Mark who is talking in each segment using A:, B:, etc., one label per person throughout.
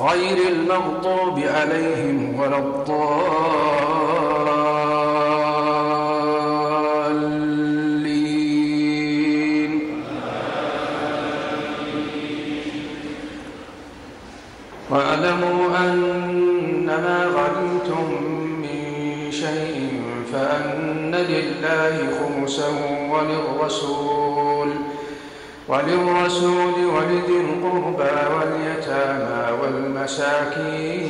A: غير المغضوب عليهم ولا الضالين. واعلموا أن ما غنمتم من شيء فأن لله خمسه وللرسول. وللرسول ولذي القربى واليتامى والمساكين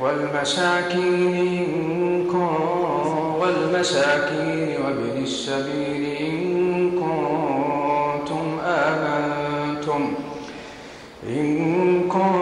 A: والمساكين والمساكين وابن السبيل إن كنتم آمنتم إن كنتم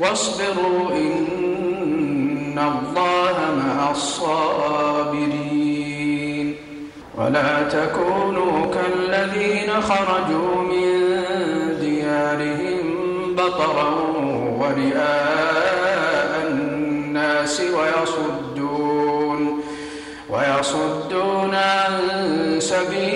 A: واصبروا إن الله مع الصابرين. ولا تكونوا كالذين خرجوا من ديارهم بطرا ورئاء الناس ويصدون ويصدون عن سبيل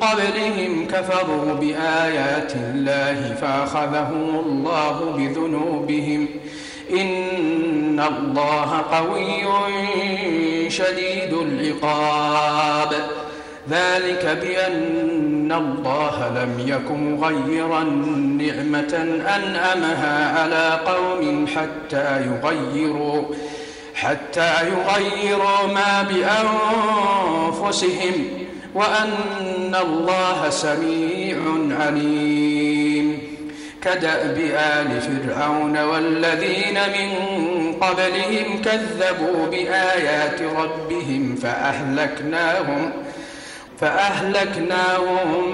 A: قبلهم كفروا بآيات الله فأخذهم الله بذنوبهم. إن الله قوي شديد العقاب. ذلك بأن الله لم يك مغيرا نعمة أنعمها على قوم حتى يغيروا حتى يغيروا ما بأنفسهم. وأن الله سميع عليم. كدأب آل فرعون والذين من قبلهم كذبوا بآيات ربهم فأهلكناهم فأهلكناهم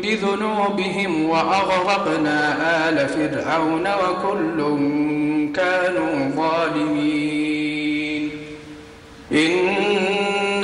A: بذنوبهم وأغرقنا آل فرعون وكل كانوا ظالمين.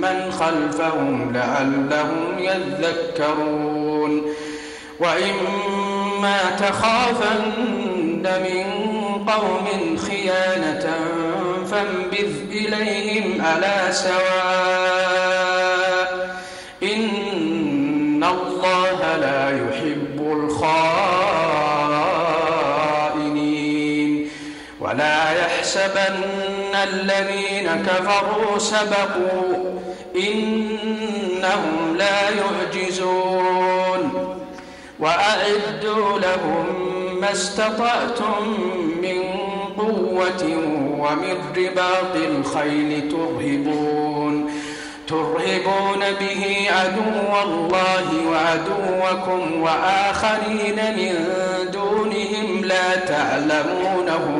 A: من خلفهم لعلهم يذكرون. وإما تخافن من قوم خيانة فانبذ إليهم على سواء. يحسبن الذين كفروا سبقوا إنهم لا يعجزون وأعدوا لهم ما استطعتم من قوة ومن رباط الخيل ترهبون ترهبون به عدو الله وعدوكم وآخرين من دونهم لا تعلمونهم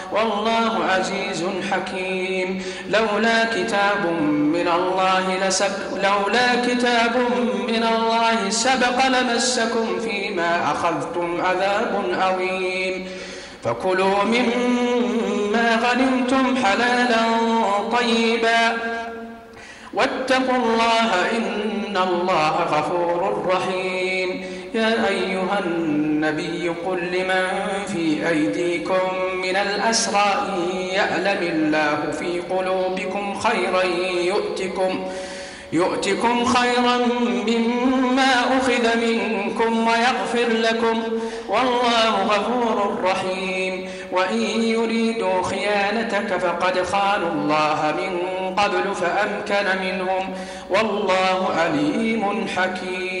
A: والله عزيز حكيم. لولا كتاب من الله لولا كتاب من الله سبق لمسكم فيما أخذتم عذاب عظيم. فكلوا مما غنمتم حلالا طيبا. واتقوا الله إن الله غفور رحيم. يا أيها النبي قل لمن في أيديكم من الأسرى يعلم الله في قلوبكم خيرا يؤتكم يؤتكم خيرا مما أخذ منكم ويغفر لكم والله غفور رحيم وإن يريدوا خيانتك فقد خانوا الله من قبل فأمكن منهم والله أليم حكيم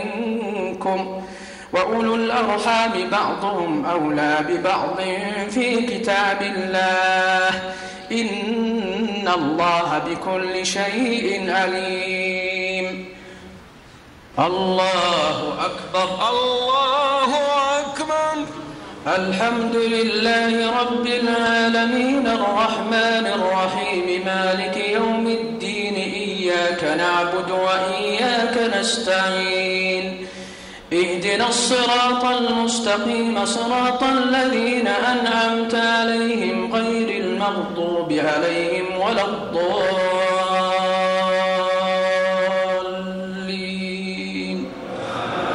A: وأولو الأرحام بعضهم أولى ببعض في كتاب الله إن الله بكل شيء عليم. الله أكبر.
B: الله أكبر.
A: الحمد لله رب العالمين الرحمن الرحيم مالك يوم الدين إياك نعبد وإياك نستعين اهدنا الصراط المستقيم صراط الذين أنعمت عليهم غير المغضوب عليهم ولا الضالين.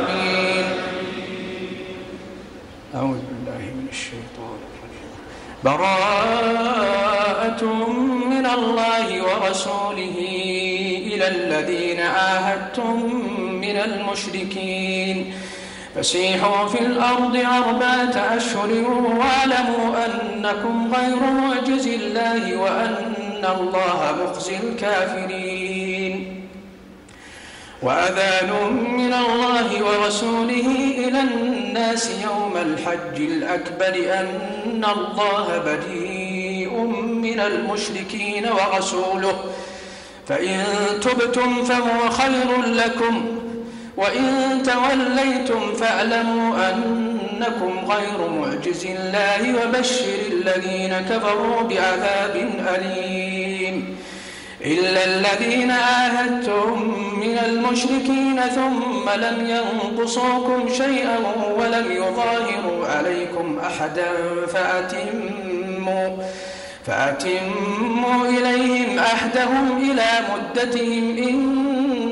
A: آمين. أعوذ بالله من الشيطان الرجيم. براءة من الله ورسوله إلى الذين عاهدتم من المشركين. فسيحوا في الأرض أربعة أشهر واعلموا أنكم غير معجز الله وأن الله مخزي الكافرين. وأذان من الله ورسوله إلى الناس يوم الحج الأكبر أن الله بريء من المشركين ورسوله. فإن تبتم فهو خير لكم. وإن توليتم فاعلموا أنكم غير معجز الله وبشر الذين كفروا بعذاب أليم. إلا الذين عاهدتم من المشركين ثم لم ينقصوكم شيئا ولم يظاهروا عليكم أحدا فأتموا فأتموا إليهم أحدهم إلى مدتهم إن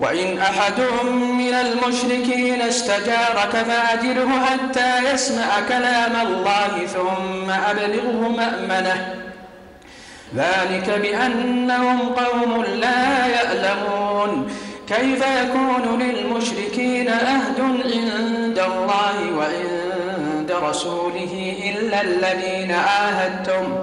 A: وإن أحد من المشركين استجارك فأجره حتى يسمع كلام الله ثم أبلغه مأمنة. ذلك بأنهم قوم لا يألمون كيف يكون للمشركين أهد عند الله وعند رسوله إلا الذين آهدتم؟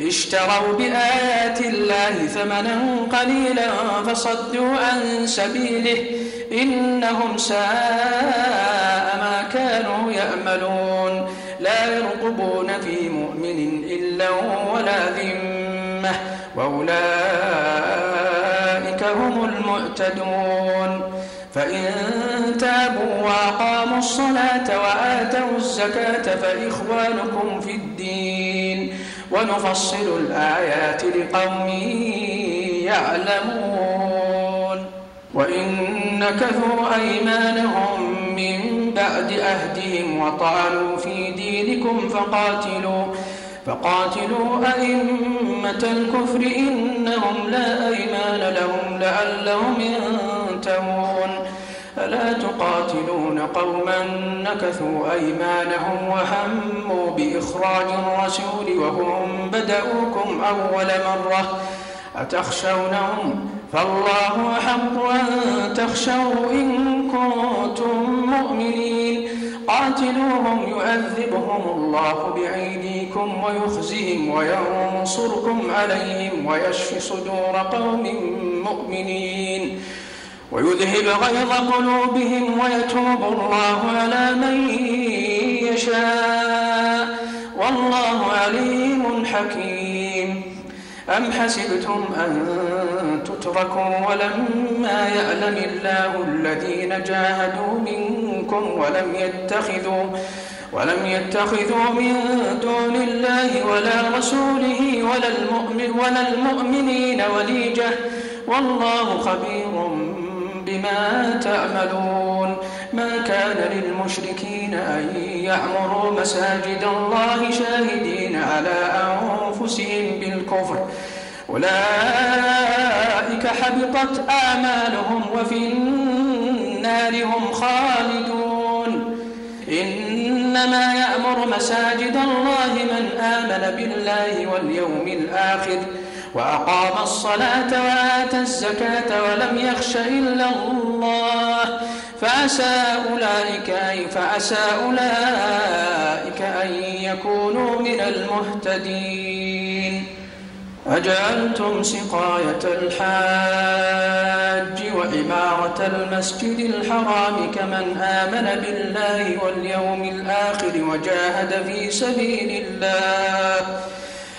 A: اشتروا بآيات الله ثمنا قليلا فصدوا عن سبيله إنهم ساء ما كانوا يأملون. لا يرقبون في مؤمن إلا ولا ذمة. وأولئك هم المعتدون فإن تابوا وأقاموا الصلاة وآتوا الزكاة فإخوانكم في الدين. ونفصل الآيات لقوم يعلمون. وإن نكثوا أيمانهم من بعد أهدهم وطعنوا في دينكم فقاتلوا فقاتلوا أئمة الكفر إنهم لا أيمان لهم لعلهم ينتهون. ألا تقاتلون قوما نكثوا أيمانهم وهموا بإخراج الرسول وهم بدأوكم أول مرة. أتخشونهم؟ فالله أحق أن تخشوا إن كنتم مؤمنين. قاتلوهم يعذبهم الله بأيديكم ويخزهم وينصركم عليهم ويشف صدور قوم مؤمنين. ويذهب غيظ قلوبهم ويتوب الله على من يشاء. والله عليم حكيم. أم حسبتم أن تتركوا ولما يعلم الله الذين جاهدوا منكم ولم يتخذوا ولم يتخذوا من دون الله ولا رسوله ولا, المؤمن ولا المؤمنين وليجة. والله خبير بما تعملون؟ ما كان للمشركين أن يعمروا مساجد الله شاهدين على أنفسهم بالكفر. أولئك حبطت أعمالهم وفي النار هم خالدون. إنما يأمر مساجد الله من آمن بالله واليوم الآخر. وأقام الصلاة وآتى الزكاة ولم يخش إلا الله. فعسى أولئك أي فعسى أولئك أن يكونوا من المهتدين. أجعلتم سقاية الحاج وعمارة المسجد الحرام كمن آمن بالله واليوم الآخر وجاهد في سبيل الله.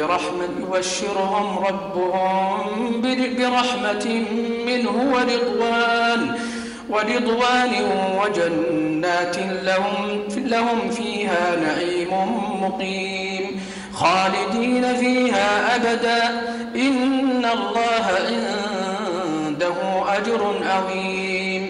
A: برحمة يبشرهم ربهم برحمة منه ورضوان ورضوان وجنات لهم, لهم فيها نعيم مقيم خالدين فيها أبدا. إن الله عنده أجر عظيم.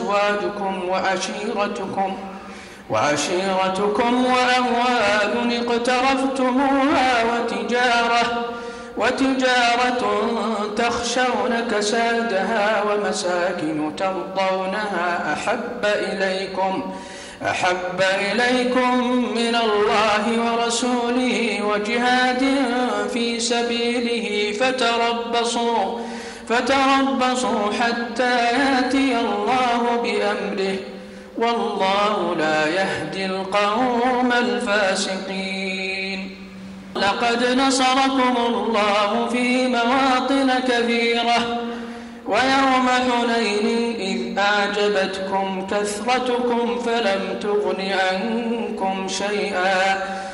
A: وأزواجكم وعشيرتكم وعشيرتكم وأموال اقترفتموها وتجارة وتجارة تخشون كسادها ومساكن ترضونها أحب إليكم أحب إليكم من الله ورسوله وجهاد في سبيله فتربصوا فتربصوا حتى ياتي الله بأمره والله لا يهدي القوم الفاسقين. لقد نصركم الله في مواطن كثيرة ويوم حنين إذ أعجبتكم كثرتكم فلم تغن عنكم شيئا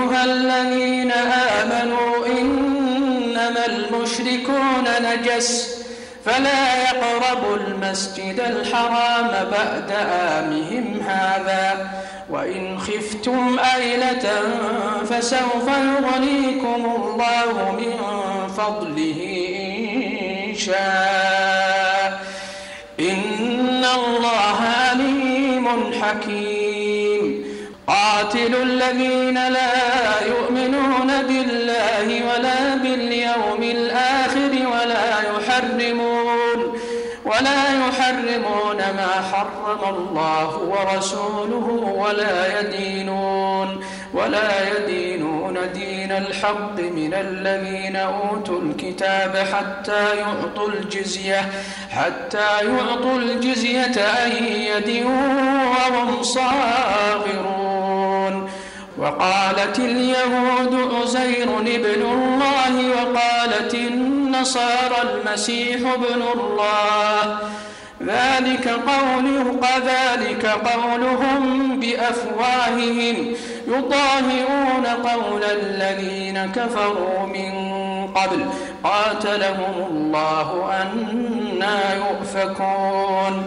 A: أيها الذين آمنوا إنما المشركون نجس فلا يقربوا المسجد الحرام بعد آمهم هذا وإن خفتم أيلة فسوف يغنيكم الله من فضله إن شاء إن الله عليم حكيم قاتلوا الذين لا يؤمنون بالله ولا باليوم الآخر ولا يحرمون ولا يحرمون ما حرم الله ورسوله ولا يدينون ولا يدينون دين الحق من الذين أوتوا الكتاب حتى يعطوا الجزية حتى يعطوا الجزية أن يد وهم صاغرون. وقالت اليهود عزير ابن الله وقالت النصارى المسيح ابن الله. ذلك قوله ذلك قولهم بأفواههم يطاهرون قول الذين كفروا من قبل. قاتلهم الله أنا يؤفكون.